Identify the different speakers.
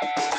Speaker 1: The